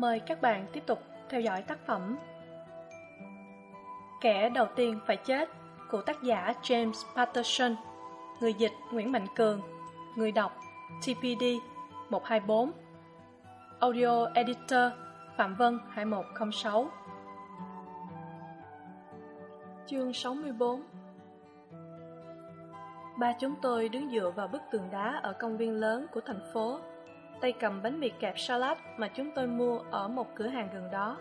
Mời các bạn tiếp tục theo dõi tác phẩm Kẻ đầu tiên phải chết của tác giả James Patterson, Người dịch Nguyễn Mạnh Cường, Người đọc TPD 124 Audio Editor Phạm Vân 2106 Chương 64 Ba chúng tôi đứng dựa vào bức tường đá ở công viên lớn của thành phố tay cầm bánh mì kẹp salad mà chúng tôi mua ở một cửa hàng gần đó.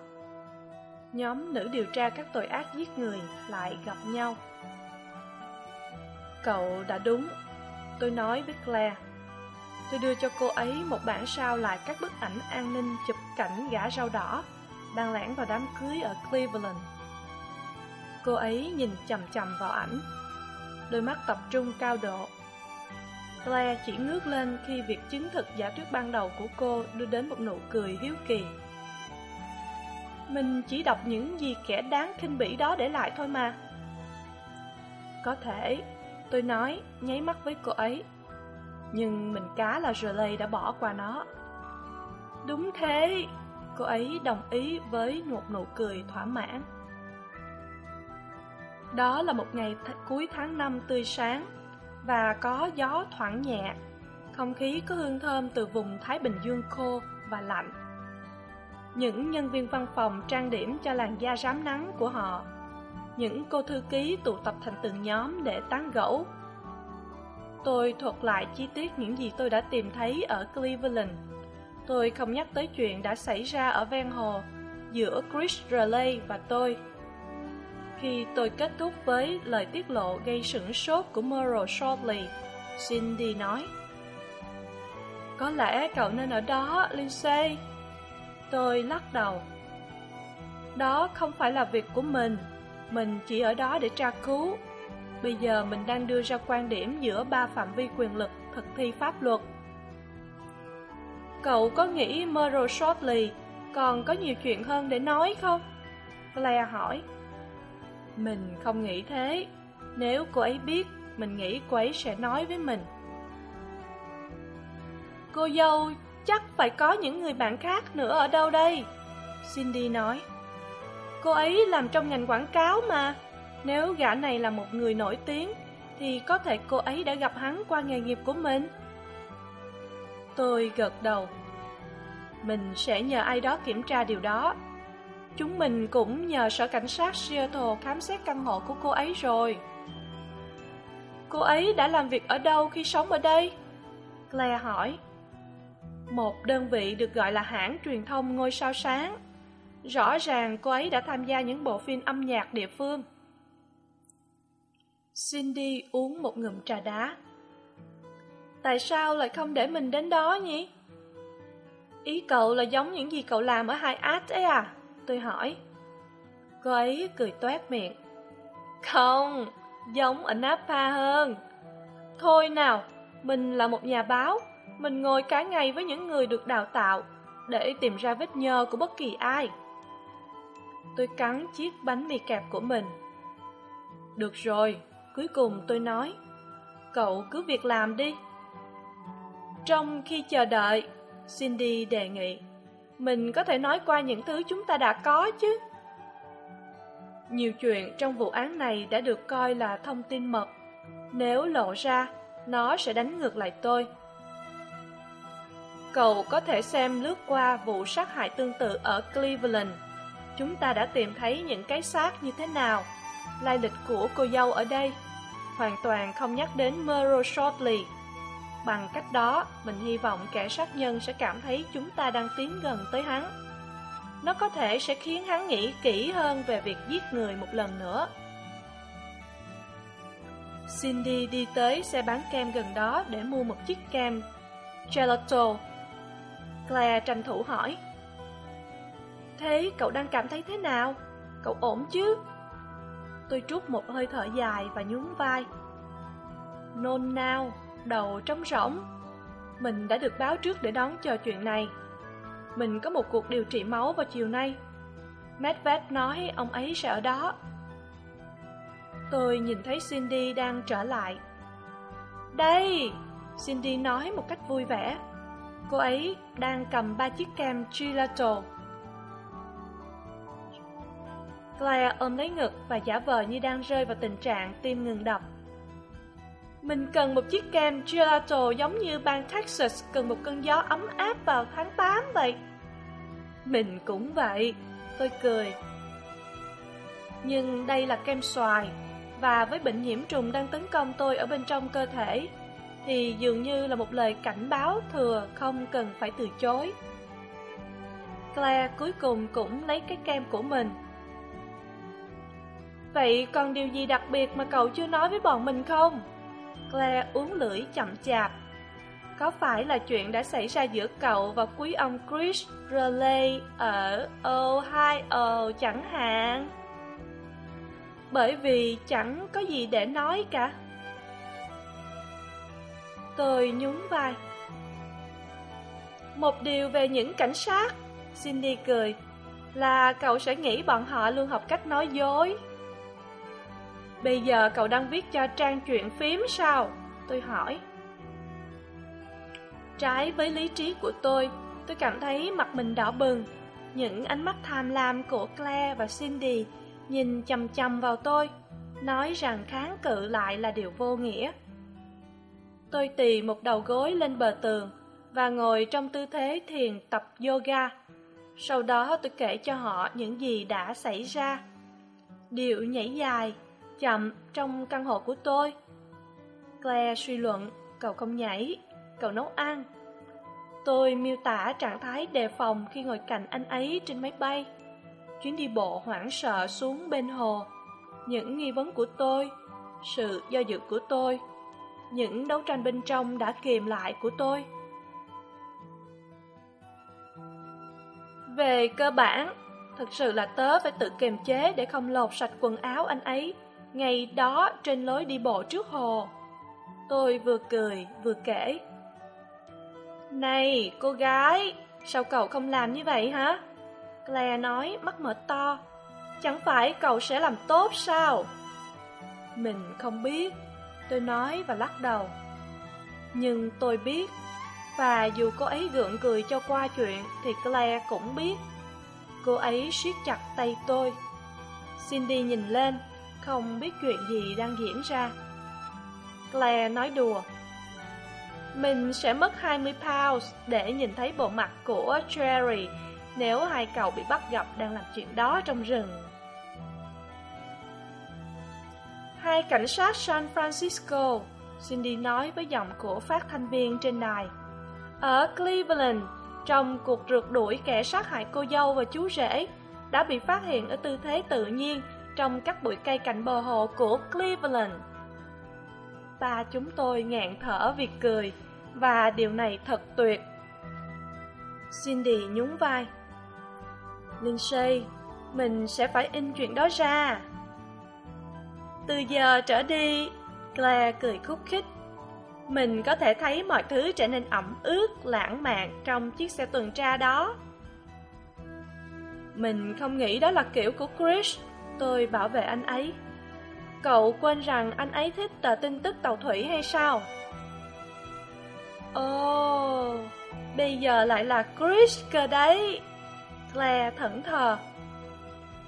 Nhóm nữ điều tra các tội ác giết người lại gặp nhau. Cậu đã đúng. Tôi nói với claire. Tôi đưa cho cô ấy một bản sao lại các bức ảnh an ninh chụp cảnh gã rau đỏ đang lẻn vào đám cưới ở cleveland. Cô ấy nhìn chằm chằm vào ảnh. Đôi mắt tập trung cao độ claire chỉ ngước lên khi việc chứng thực giả thuyết ban đầu của cô đưa đến một nụ cười hiếu kỳ. Mình chỉ đọc những gì kẻ đáng khinh bỉ đó để lại thôi mà. Có thể, tôi nói, nháy mắt với cô ấy. Nhưng mình cá là Riley đã bỏ qua nó. Đúng thế, cô ấy đồng ý với một nụ cười thỏa mãn. Đó là một ngày th, cuối tháng năm tươi sáng và có gió thoảng nhẹ. Không khí có hương thơm từ vùng thái bình dương khô và lạnh. Những nhân viên văn phòng trang điểm cho làn da rám nắng của họ. Những cô thư ký tụ tập thành từng nhóm để tán gẫu. Tôi thuật lại chi tiết những gì tôi đã tìm thấy ở cleveland. Tôi không nhắc tới chuyện đã xảy ra ở ven hồ giữa chris Raleigh và tôi khi tôi kết thúc với lời tiết lộ gây sửng sốt của merle shortley, cindy nói. Có lẽ cậu nên ở đó, lindsay. Tôi lắc đầu. Đó không phải là việc của mình. Mình chỉ ở đó để tra cứu. Bây giờ mình đang đưa ra quan điểm giữa ba phạm vi quyền lực thực thi pháp luật. Cậu có nghĩ merle shortley còn có nhiều chuyện hơn để nói không? Claire hỏi mình không nghĩ thế. Nếu cô ấy biết, mình nghĩ cô ấy sẽ nói với mình. Cô dâu, chắc phải có những người bạn khác nữa ở đâu đây? Cindy nói. Cô ấy làm trong ngành quảng cáo mà. Nếu gã này là một người nổi tiếng, thì có thể cô ấy đã gặp hắn qua nghề nghiệp của mình. Tôi gật đầu. Mình sẽ nhờ ai đó kiểm tra điều đó chúng mình cũng nhờ sở cảnh sát seattle khám xét căn hộ của cô ấy rồi. Cô ấy đã làm việc ở đâu khi sống ở đây? Claire hỏi. Một đơn vị được gọi là hãng truyền thông ngôi sao sáng. Rõ ràng cô ấy đã tham gia những bộ phim âm nhạc địa phương. Cindy uống một ngụm trà đá. Tại sao lại không để mình đến đó nhỉ? Ý cậu là giống những gì cậu làm ở hai át ấy à? Tôi hỏi. Cô ấy cười toét miệng. Không, giống ở napa hơn. Thôi nào, mình là một nhà báo, mình ngồi cả ngày với những người được đào tạo, để tìm ra vết nhơ của bất kỳ ai. Tôi cắn chiếc bánh mì kẹp của mình. Được rồi, cuối cùng tôi nói, cậu cứ việc làm đi. Trong khi chờ đợi, cindy đề nghị mình có thể nói qua những thứ chúng ta đã có chứ. Nhiều chuyện trong vụ án này đã được coi là thông tin mật. Nếu lộ ra, nó sẽ đánh ngược lại tôi. Cậu có thể xem lướt qua vụ sát hại tương tự ở cleveland. Chúng ta đã tìm thấy những cái xác như thế nào. Lai lịch của cô dâu ở đây. Hoàn toàn không nhắc đến merle shortley bằng cách đó, mình hy vọng kẻ sát nhân sẽ cảm thấy chúng ta đang tiến gần tới hắn. Nó có thể sẽ khiến hắn nghĩ kỹ hơn về việc giết người một lần nữa. Cindy đi tới xe bán kem gần đó để mua một chiếc kem. Gelato. Claire tranh thủ hỏi. Thế, cậu đang cảm thấy thế nào? Cậu ổn chứ? Tôi trút một hơi thở dài và nhún vai. Nôn nao đầu trống rỗng. Mình đã được báo trước để đón chờ chuyện này. Mình có một cuộc điều trị máu vào chiều nay. Medved nói ông ấy sẽ ở đó. Tôi nhìn thấy cindy đang trở lại. Đây! Cindy nói một cách vui vẻ. Cô ấy đang cầm ba chiếc kem gelato. Claire ôm lấy ngực và giả vờ như đang rơi vào tình trạng tim ngừng đập. Mình cần một chiếc kem gelato giống như bang Texas cần một cơn gió ấm áp vào tháng 8 vậy. Mình cũng vậy, tôi cười. Nhưng đây là kem xoài, và với bệnh nhiễm trùng đang tấn công tôi ở bên trong cơ thể, thì dường như là một lời cảnh báo thừa không cần phải từ chối. Claire cuối cùng cũng lấy cái kem của mình. Vậy còn điều gì đặc biệt mà cậu chưa nói với bọn mình không? Claire uống lưỡi chậm chạp. Có phải là chuyện đã xảy ra giữa cậu và quý ông Chris Raleigh ở Ohio chẳng hạn? Bởi vì chẳng có gì để nói cả. Tôi nhún vai. Một điều về những cảnh sát, Cindy cười, là cậu sẽ nghĩ bọn họ luôn học cách nói dối. Bây giờ cậu đang viết cho trang chuyện phím sao? Tôi hỏi. Trái với lý trí của tôi, tôi cảm thấy mặt mình đỏ bừng. Những ánh mắt tham lam của Claire và Cindy nhìn chầm chầm vào tôi, nói rằng kháng cự lại là điều vô nghĩa. Tôi tì một đầu gối lên bờ tường và ngồi trong tư thế thiền tập yoga. Sau đó tôi kể cho họ những gì đã xảy ra. Điệu nhảy dài, chậm trong căn hộ của tôi. Claire suy luận, cậu không nhảy, cậu nấu ăn. Tôi miêu tả trạng thái đề phòng khi ngồi cạnh anh ấy trên máy bay. Chuyến đi bộ hoảng sợ xuống bên hồ. Những nghi vấn của tôi, sự do dự của tôi, những đấu tranh bên trong đã kìm lại của tôi. Về cơ bản, thật sự là tớ phải tự kiềm chế để không lột sạch quần áo anh ấy ngày đó trên lối đi bộ trước hồ. Tôi vừa cười vừa kể. Này, cô gái, sao cậu không làm như vậy hả? Claire nói mắt mở to. Chẳng phải cậu sẽ làm tốt sao? Mình không biết, tôi nói và lắc đầu. Nhưng tôi biết, và dù cô ấy gượng cười cho qua chuyện thì Claire cũng biết. Cô ấy siết chặt tay tôi. Cindy nhìn lên, không biết chuyện gì đang diễn ra. Claire nói đùa. Mình sẽ mất 20 pounds để nhìn thấy bộ mặt của Jerry nếu hai cậu bị bắt gặp đang làm chuyện đó trong rừng. Hai cảnh sát San Francisco, Cindy nói với giọng của phát thanh viên trên đài. Ở Cleveland, trong cuộc rượt đuổi kẻ sát hại cô dâu và chú rể, đã bị phát hiện ở tư thế tự nhiên trong các bụi cây cạnh bờ hồ của Cleveland. Ba chúng tôi ngạn thở vì cười, và điều này thật tuyệt. Cindy nhún vai. Lindsay, mình sẽ phải in chuyện đó ra. Từ giờ trở đi, Claire cười khúc khích. Mình có thể thấy mọi thứ trở nên ẩm ướt, lãng mạn trong chiếc xe tuần tra đó. Mình không nghĩ đó là kiểu của Chris. Tôi bảo vệ anh ấy. Cậu quên rằng anh ấy thích tờ tin tức tàu thủy hay sao? Ồ, oh, bây giờ lại là Chris cơ đấy. Claire thẫn thờ.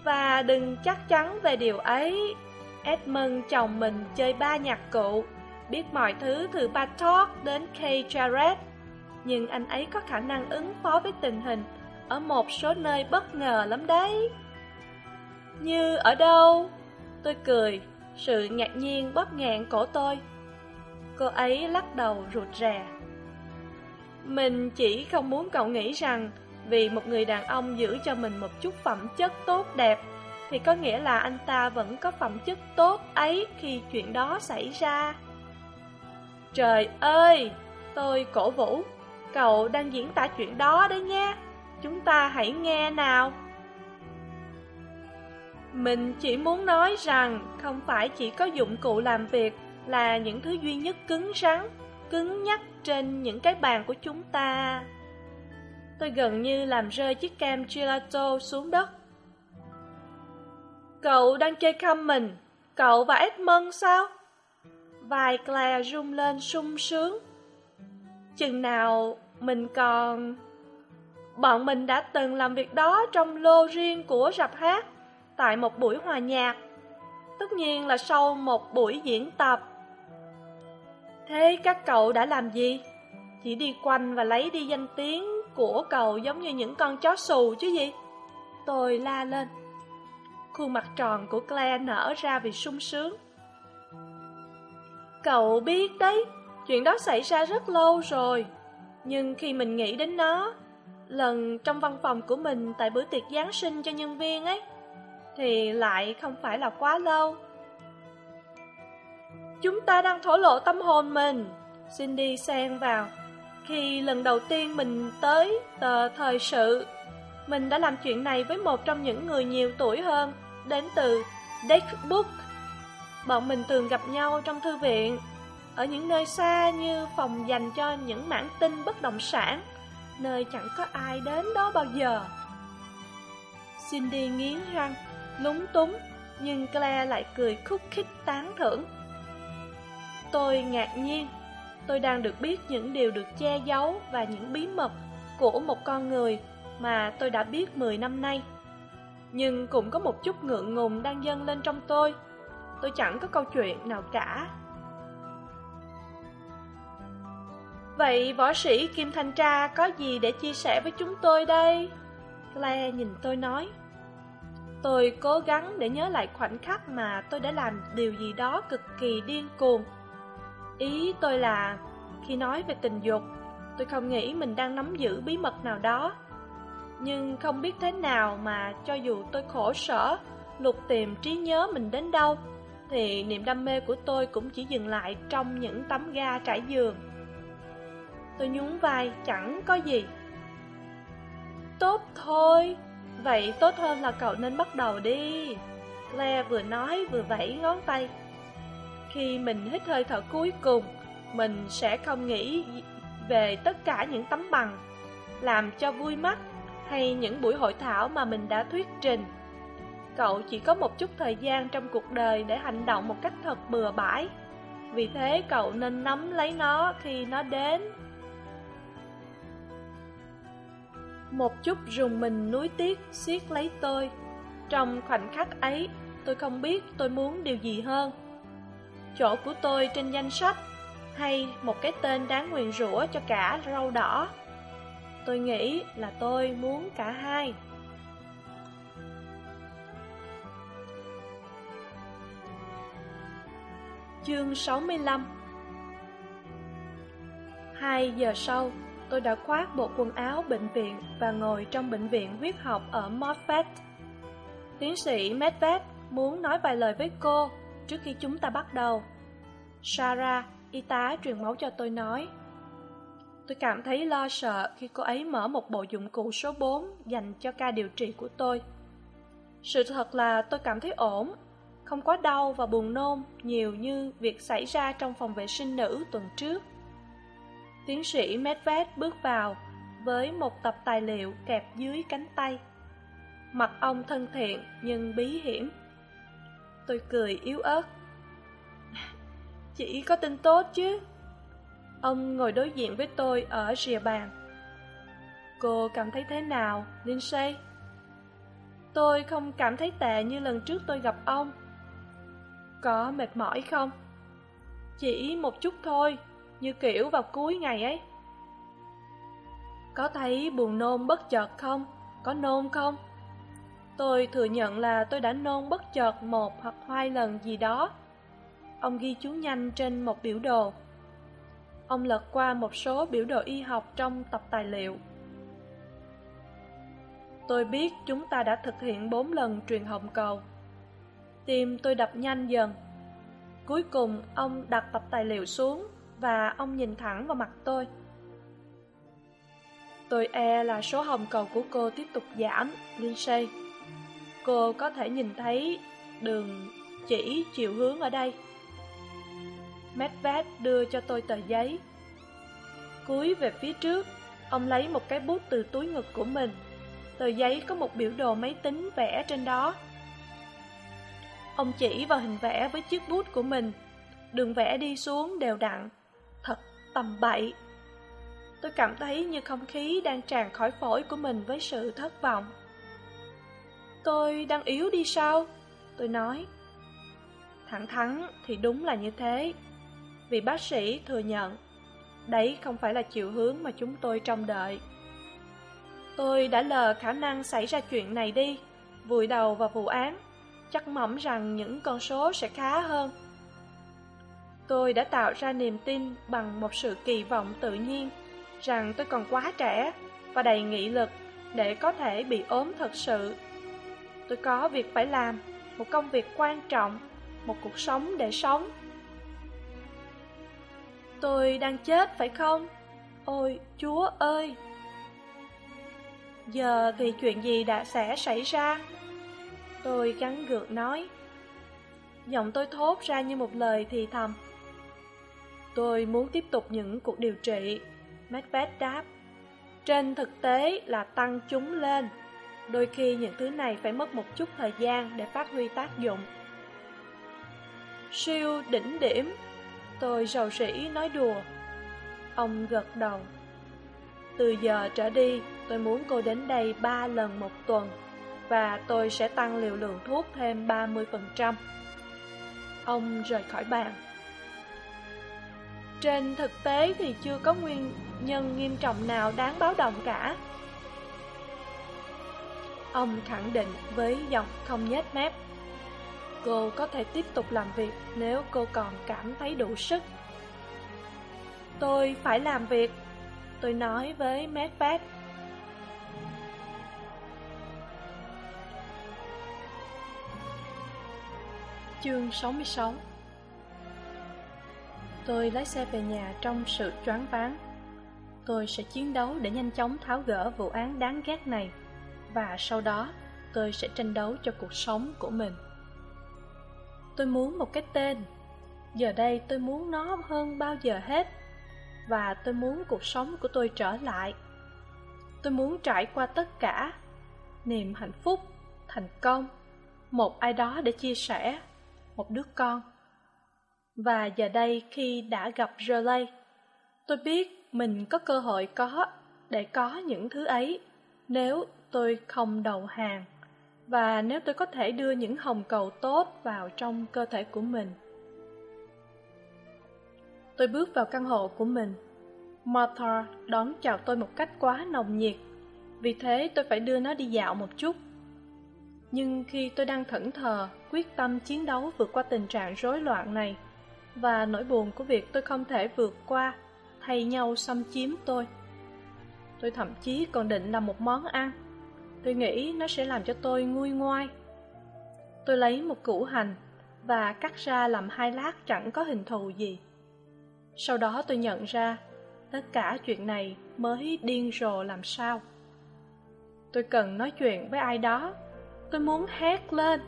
Và đừng chắc chắn về điều ấy. Edmund chồng mình chơi ba nhạc cụ, biết mọi thứ từ Bartok đến Kay Jarrett. Nhưng anh ấy có khả năng ứng phó với tình hình ở một số nơi bất ngờ lắm đấy. Như ở đâu? Tôi cười, sự ngạc nhiên bóp ngạn cổ tôi. Cô ấy lắc đầu rụt rè. Mình chỉ không muốn cậu nghĩ rằng vì một người đàn ông giữ cho mình một chút phẩm chất tốt đẹp thì có nghĩa là anh ta vẫn có phẩm chất tốt ấy khi chuyện đó xảy ra. Trời ơi, tôi cổ vũ, cậu đang diễn tả chuyện đó đấy nhé. chúng ta hãy nghe nào. Mình chỉ muốn nói rằng không phải chỉ có dụng cụ làm việc là những thứ duy nhất cứng rắn, cứng nhắc trên những cái bàn của chúng ta. Tôi gần như làm rơi chiếc kem gelato xuống đất. Cậu đang chơi khăm mình, cậu và Edmund sao? vài Claire rung lên sung sướng. Chừng nào mình còn... Bọn mình đã từng làm việc đó trong lô riêng của rạp hát tại một buổi hòa nhạc. Tất nhiên là sau một buổi diễn tập. Thế các cậu đã làm gì? Chỉ đi quanh và lấy đi danh tiếng của cậu giống như những con chó xù chứ gì? Tôi la lên. Khuôn mặt tròn của Claire nở ra vì sung sướng. Cậu biết đấy, chuyện đó xảy ra rất lâu rồi. Nhưng khi mình nghĩ đến nó, lần trong văn phòng của mình tại bữa tiệc Giáng sinh cho nhân viên ấy, thì lại không phải là quá lâu. Chúng ta đang thổ lộ tâm hồn mình, Cindy xen vào. Khi lần đầu tiên mình tới tờ thời sự, mình đã làm chuyện này với một trong những người nhiều tuổi hơn, đến từ Deckbook. Bọn mình thường gặp nhau trong thư viện, ở những nơi xa như phòng dành cho những mảng tin bất động sản, nơi chẳng có ai đến đó bao giờ. Cindy nghiến răng, lúng túng, nhưng Claire lại cười khúc khích tán thưởng. Tôi ngạc nhiên, tôi đang được biết những điều được che giấu và những bí mật của một con người mà tôi đã biết 10 năm nay. Nhưng cũng có một chút ngượng ngùng đang dâng lên trong tôi. Tôi chẳng có câu chuyện nào cả. Vậy võ sĩ Kim Thanh Tra có gì để chia sẻ với chúng tôi đây? Claire nhìn tôi nói. Tôi cố gắng để nhớ lại khoảnh khắc mà tôi đã làm điều gì đó cực kỳ điên cuồng. Ý tôi là, khi nói về tình dục, tôi không nghĩ mình đang nắm giữ bí mật nào đó. Nhưng không biết thế nào mà cho dù tôi khổ sở, lục tìm trí nhớ mình đến đâu, thì niềm đam mê của tôi cũng chỉ dừng lại trong những tấm ga trải giường. Tôi nhún vai, chẳng có gì. Tốt thôi, vậy tốt hơn là cậu nên bắt đầu đi. Claire vừa nói vừa vẫy ngón tay. Khi mình hít hơi thở cuối cùng, mình sẽ không nghĩ về tất cả những tấm bằng, làm cho vui mắt hay những buổi hội thảo mà mình đã thuyết trình. Cậu chỉ có một chút thời gian trong cuộc đời để hành động một cách thật bừa bãi. Vì thế cậu nên nắm lấy nó khi nó đến. Một chút rùng mình núi tiếc siết lấy tôi. Trong khoảnh khắc ấy, tôi không biết tôi muốn điều gì hơn. Chỗ của tôi trên danh sách hay một cái tên đáng nguyền rủa cho cả rau đỏ. Tôi nghĩ là tôi muốn cả hai. Chương 65 Hai giờ sau, tôi đã khoác bộ quần áo bệnh viện và ngồi trong bệnh viện huyết học ở Moffat. Tiến sĩ Medved muốn nói vài lời với cô trước khi chúng ta bắt đầu. Sarah, y tá truyền máu cho tôi nói. Tôi cảm thấy lo sợ khi cô ấy mở một bộ dụng cụ số 4 dành cho ca điều trị của tôi. Sự thật là tôi cảm thấy ổn, không quá đau và buồn nôn nhiều như việc xảy ra trong phòng vệ sinh nữ tuần trước. Tiến sĩ Medved bước vào với một tập tài liệu kẹp dưới cánh tay. Mặt ông thân thiện nhưng bí hiểm. Tôi cười yếu ớt. Chỉ có tin tốt chứ. Ông ngồi đối diện với tôi ở rìa bàn. Cô cảm thấy thế nào, Lindsay? Tôi không cảm thấy tệ như lần trước tôi gặp ông. Có mệt mỏi không? Chỉ một chút thôi, như kiểu vào cuối ngày ấy. Có thấy buồn nôn bất chợt không? Có nôn không? Tôi thừa nhận là tôi đã nôn bất chợt một hoặc hai lần gì đó. Ông ghi chú nhanh trên một biểu đồ. Ông lật qua một số biểu đồ y học trong tập tài liệu. Tôi biết chúng ta đã thực hiện bốn lần truyền hồng cầu. Tim tôi đập nhanh dần. Cuối cùng, ông đặt tập tài liệu xuống và ông nhìn thẳng vào mặt tôi. Tôi e là số hồng cầu của cô tiếp tục giảm, Lindsay. Cô có thể nhìn thấy đường chỉ chiều hướng ở đây. Medved đưa cho tôi tờ giấy. Cúi về phía trước, ông lấy một cái bút từ túi ngực của mình. Tờ giấy có một biểu đồ máy tính vẽ trên đó. Ông chỉ vào hình vẽ với chiếc bút của mình. Đường vẽ đi xuống đều đặn. Tầm bậy. Tôi cảm thấy như không khí đang tràn khỏi phổi của mình với sự thất vọng. tôi đang yếu đi sao? Tôi nói. Thẳng thắn thì đúng là như thế. Vì bác sĩ thừa nhận, đấy không phải là chiều hướng mà chúng tôi trông đợi. Tôi đã lờ khả năng xảy ra chuyện này đi, vùi đầu vào vụ án, chắc mỏng rằng những con số sẽ khá hơn tôi đã tạo ra niềm tin bằng một sự kỳ vọng tự nhiên rằng tôi còn quá trẻ và đầy nghị lực để có thể bị ốm thật sự. Tôi có việc phải làm, một công việc quan trọng, một cuộc sống để sống. Tôi đang chết phải không? Ôi, chúa ơi! Giờ thì chuyện gì đã sẽ xảy ra? Tôi gắn gượng nói. Giọng tôi thốt ra như một lời thì thầm tôi muốn tiếp tục những cuộc điều trị. Macbeth đáp, trên thực tế là tăng chúng lên. Đôi khi những thứ này phải mất một chút thời gian để phát huy tác dụng. Siêu đỉnh điểm, tôi rầu rĩ nói đùa. Ông gật đầu. Từ giờ trở đi, tôi muốn cô đến đây ba lần một tuần và tôi sẽ tăng liều lượng thuốc thêm ba mươi phần trăm. Ông rời khỏi bàn trên thực tế thì chưa có nguyên nhân nghiêm trọng nào đáng báo động cả. Ông khẳng định với giọng không nhếch mép, cô có thể tiếp tục làm việc nếu cô còn cảm thấy đủ sức. Tôi phải làm việc, tôi nói với macbeth. Chương sáu mươi sáu tôi lái xe về nhà trong sự choáng váng. Tôi sẽ chiến đấu để nhanh chóng tháo gỡ vụ án đáng ghét này, và sau đó tôi sẽ tranh đấu cho cuộc sống của mình. Tôi muốn một cái tên. Giờ đây tôi muốn nó hơn bao giờ hết, và tôi muốn cuộc sống của tôi trở lại. Tôi muốn trải qua tất cả niềm hạnh phúc, thành công, một ai đó để chia sẻ, một đứa con và giờ đây khi đã gặp Raleigh, tôi biết mình có cơ hội có để có những thứ ấy nếu tôi không đầu hàng và nếu tôi có thể đưa những hồng cầu tốt vào trong cơ thể của mình. Tôi bước vào căn hộ của mình. Martha đón chào tôi một cách quá nồng nhiệt, vì thế tôi phải đưa nó đi dạo một chút. Nhưng khi tôi đang thẫn thờ, quyết tâm chiến đấu vượt qua tình trạng rối loạn này, và nỗi buồn của việc tôi không thể vượt qua, thay nhau xâm chiếm tôi. Tôi thậm chí còn định làm một món ăn. Tôi nghĩ nó sẽ làm cho tôi nguôi ngoai. Tôi lấy một củ hành và cắt ra làm hai lát chẳng có hình thù gì. Sau đó tôi nhận ra tất cả chuyện này mới điên rồ làm sao. Tôi cần nói chuyện với ai đó. Tôi muốn hét lên.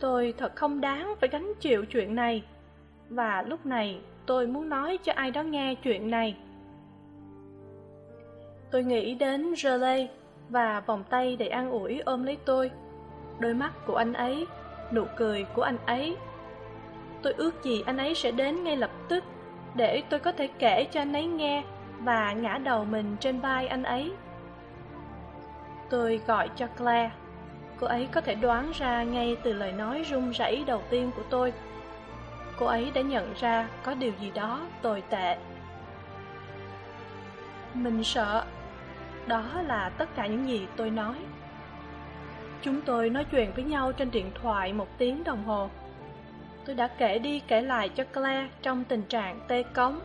Tôi thật không đáng phải gánh chịu chuyện này và lúc này, tôi muốn nói cho ai đó nghe chuyện này. Tôi nghĩ đến Raleigh và vòng tay đầy an ủi ôm lấy tôi. Đôi mắt của anh ấy, nụ cười của anh ấy. Tôi ước gì anh ấy sẽ đến ngay lập tức để tôi có thể kể cho anh ấy nghe và ngã đầu mình trên vai anh ấy. Tôi gọi cho claire. Cô ấy có thể đoán ra ngay từ lời nói run rẩy đầu tiên của tôi cô ấy đã nhận ra có điều gì đó tồi tệ mình sợ đó là tất cả những gì tôi nói chúng tôi nói chuyện với nhau trên điện thoại một tiếng đồng hồ tôi đã kể đi kể lại cho claire trong tình trạng tê cống,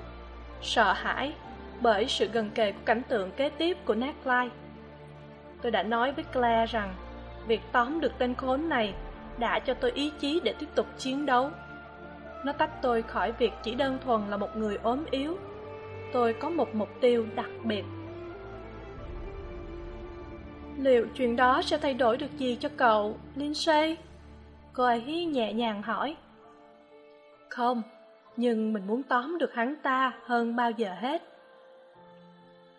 sợ hãi bởi sự gần kề của cảnh tượng kế tiếp của Nightlife. Tôi đã nói với Claire rằng việc tóm được tên khốn này đã cho tôi ý chí để tiếp tục chiến đấu. Nó tách tôi khỏi việc chỉ đơn thuần là một người ốm yếu. Tôi có một mục tiêu đặc biệt. Liệu chuyện đó sẽ thay đổi được gì cho cậu, Lindsay? Cô ấy nhẹ nhàng hỏi. Không, nhưng mình muốn tóm được hắn ta hơn bao giờ hết.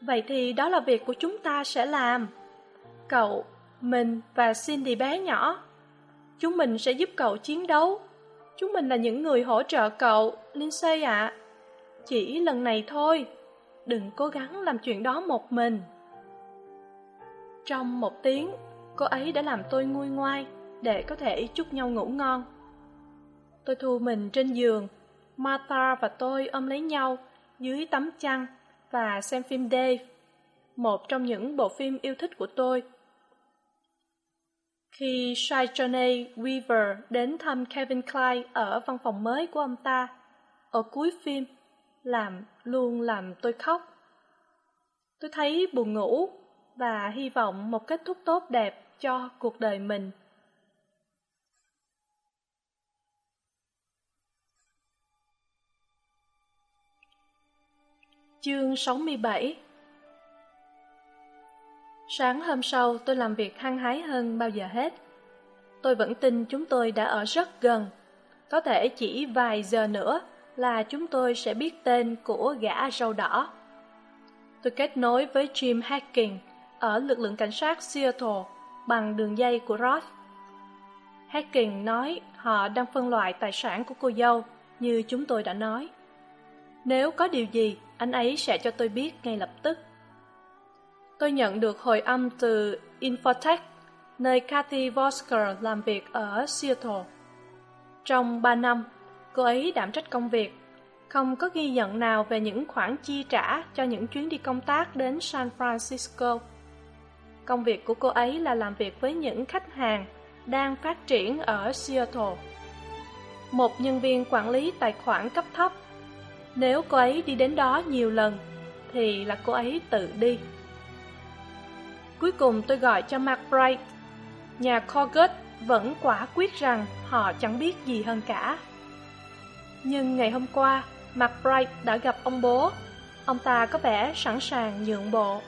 Vậy thì đó là việc của chúng ta sẽ làm. Cậu, mình và Cindy bé nhỏ. Chúng mình sẽ giúp cậu chiến đấu Chúng mình là những người hỗ trợ cậu, Lindsay ạ. Chỉ lần này thôi, đừng cố gắng làm chuyện đó một mình. Trong một tiếng, cô ấy đã làm tôi nguôi ngoai để có thể chúc nhau ngủ ngon tôi thu mình trên giường martha và tôi ôm lấy nhau dưới tấm chăn và xem phim dave một trong những bộ phim yêu thích của tôi khi Shai Weaver đến thăm Kevin Klein ở văn phòng mới của ông ta, ở cuối phim, làm luôn làm tôi khóc. Tôi thấy buồn ngủ và hy vọng một kết thúc tốt đẹp cho cuộc đời mình. Chương 67 Sáng hôm sau tôi làm việc hăng hái hơn bao giờ hết. Tôi vẫn tin chúng tôi đã ở rất gần. Có thể chỉ vài giờ nữa là chúng tôi sẽ biết tên của gã râu đỏ. Tôi kết nối với Jim Hacking ở lực lượng cảnh sát Seattle bằng đường dây của Roth. Hacking nói họ đang phân loại tài sản của cô dâu như chúng tôi đã nói. Nếu có điều gì, anh ấy sẽ cho tôi biết ngay lập tức. Tôi nhận được hồi âm từ Infotech, nơi Kathy Vosker làm việc ở Seattle. Trong ba năm, cô ấy đảm trách công việc, không có ghi nhận nào về những khoản chi trả cho những chuyến đi công tác đến San Francisco. Công việc của cô ấy là làm việc với những khách hàng đang phát triển ở Seattle. Một nhân viên quản lý tài khoản cấp thấp. Nếu cô ấy đi đến đó nhiều lần, thì là cô ấy tự đi. Cuối cùng tôi gọi cho McBride. Nhà Corgut vẫn quả quyết rằng họ chẳng biết gì hơn cả. Nhưng ngày hôm qua, McBride đã gặp ông bố. Ông ta có vẻ sẵn sàng nhượng bộ.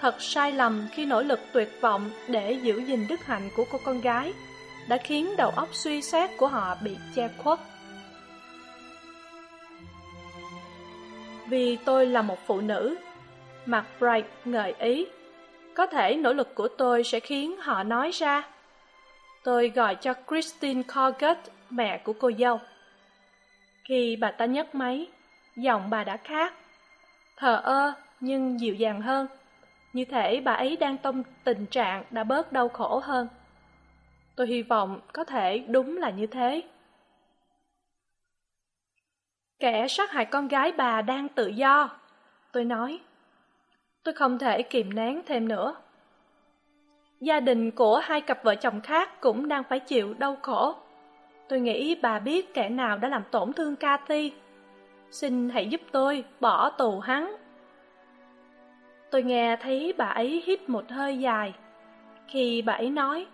Thật sai lầm khi nỗ lực tuyệt vọng để giữ gìn đức hạnh của cô con gái đã khiến đầu óc suy xét của họ bị che khuất. Vì tôi là một phụ nữ, McBride ngợi ý có thể nỗ lực của tôi sẽ khiến họ nói ra. Tôi gọi cho Christine corgett mẹ của cô dâu. Khi bà ta nhấc máy, giọng bà đã khác. Thờ ơ nhưng dịu dàng hơn. Như thể bà ấy đang trong tình trạng đã bớt đau khổ hơn. Tôi hy vọng có thể đúng là như thế. Kẻ sát hại con gái bà đang tự do, tôi nói. Tôi không thể kìm nén thêm nữa. Gia đình của hai cặp vợ chồng khác cũng đang phải chịu đau khổ. Tôi nghĩ bà biết kẻ nào đã làm tổn thương Cathy. Xin hãy giúp tôi bỏ tù hắn. Tôi nghe thấy bà ấy hít một hơi dài. Khi bà ấy nói,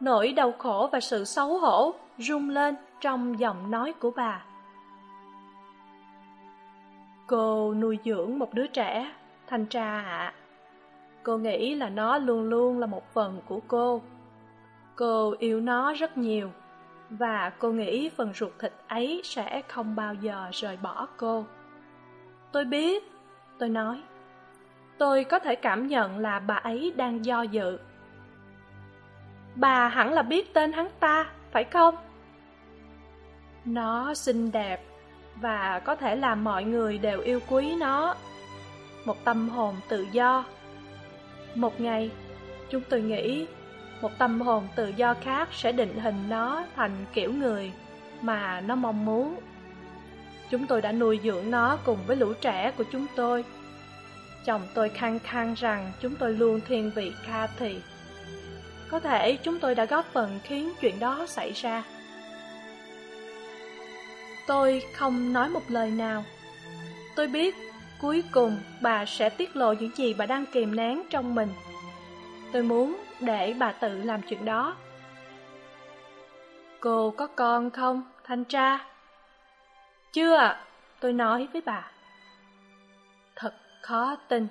nỗi đau khổ và sự xấu hổ rung lên trong giọng nói của bà. Cô nuôi dưỡng một đứa trẻ Thanh tra ạ, cô nghĩ là nó luôn luôn là một phần của cô. Cô yêu nó rất nhiều, và cô nghĩ phần ruột thịt ấy sẽ không bao giờ rời bỏ cô. Tôi biết, tôi nói. Tôi có thể cảm nhận là bà ấy đang do dự. Bà hẳn là biết tên hắn ta, phải không? Nó xinh đẹp và có thể làm mọi người đều yêu quý nó một tâm hồn tự do. Một ngày, chúng tôi nghĩ một tâm hồn tự do khác sẽ định hình nó thành kiểu người mà nó mong muốn. Chúng tôi đã nuôi dưỡng nó cùng với lũ trẻ của chúng tôi. Chồng tôi khăng khăng rằng chúng tôi luôn thiên vị Cathy. Có thể chúng tôi đã góp phần khiến chuyện đó xảy ra. Tôi không nói một lời nào. Tôi biết Cuối cùng, bà sẽ tiết lộ những gì bà đang kìm nén trong mình. Tôi muốn để bà tự làm chuyện đó. Cô có con không, thanh tra? Chưa tôi nói với bà. Thật khó tin.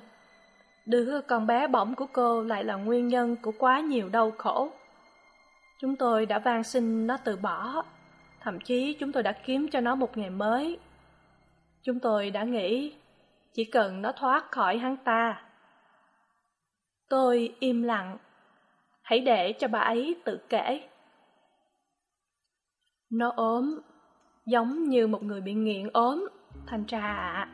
Đứa con bé bỏng của cô lại là nguyên nhân của quá nhiều đau khổ. Chúng tôi đã van xin nó từ bỏ. Thậm chí chúng tôi đã kiếm cho nó một ngày mới. Chúng tôi đã nghĩ chỉ cần nó thoát khỏi hắn ta. Tôi im lặng, hãy để cho bà ấy tự kể. Nó ốm, giống như một người bị nghiện ốm, thanh tra ạ.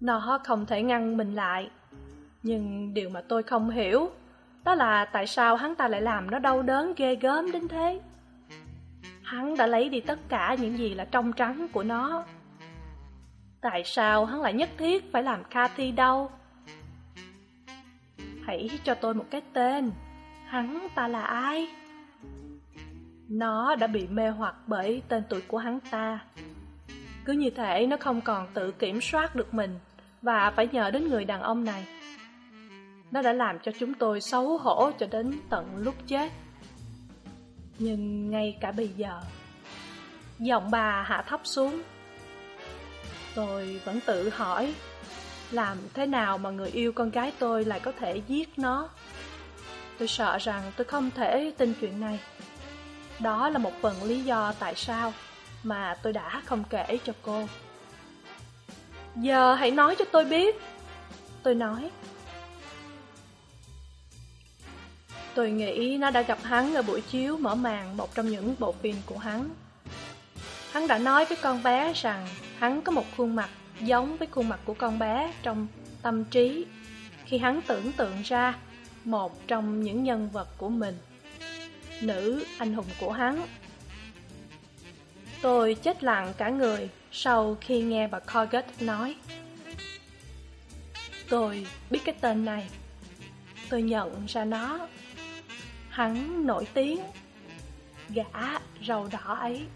Nó không thể ngăn mình lại, nhưng điều mà tôi không hiểu, Đó là tại sao hắn ta lại làm nó đau đớn ghê gớm đến thế Hắn đã lấy đi tất cả những gì là trong trắng của nó Tại sao hắn lại nhất thiết phải làm Cathy đau? Hãy cho tôi một cái tên. Hắn ta là ai? Nó đã bị mê hoặc bởi tên tuổi của hắn ta. Cứ như thể nó không còn tự kiểm soát được mình Và phải nhờ đến người đàn ông này. Nó đã làm cho chúng tôi xấu hổ cho đến tận lúc chết. Nhưng ngay cả bây giờ, Giọng bà hạ thấp xuống. Tôi vẫn tự hỏi, Làm thế nào mà người yêu con gái tôi lại có thể giết nó? Tôi sợ rằng tôi không thể tin chuyện này. Đó là một phần lý do tại sao Mà tôi đã không kể cho cô. Giờ hãy nói cho tôi biết, Tôi nói. Tôi nghĩ nó đã gặp hắn ở buổi chiếu mở màn một trong những bộ phim của hắn. Hắn đã nói với con bé rằng hắn có một khuôn mặt giống với khuôn mặt của con bé trong tâm trí khi hắn tưởng tượng ra một trong những nhân vật của mình, nữ anh hùng của hắn. Tôi chết lặng cả người sau khi nghe bà Corgett nói. Tôi biết cái tên này, tôi nhận ra nó. Hắn nổi tiếng, gã râu đỏ ấy.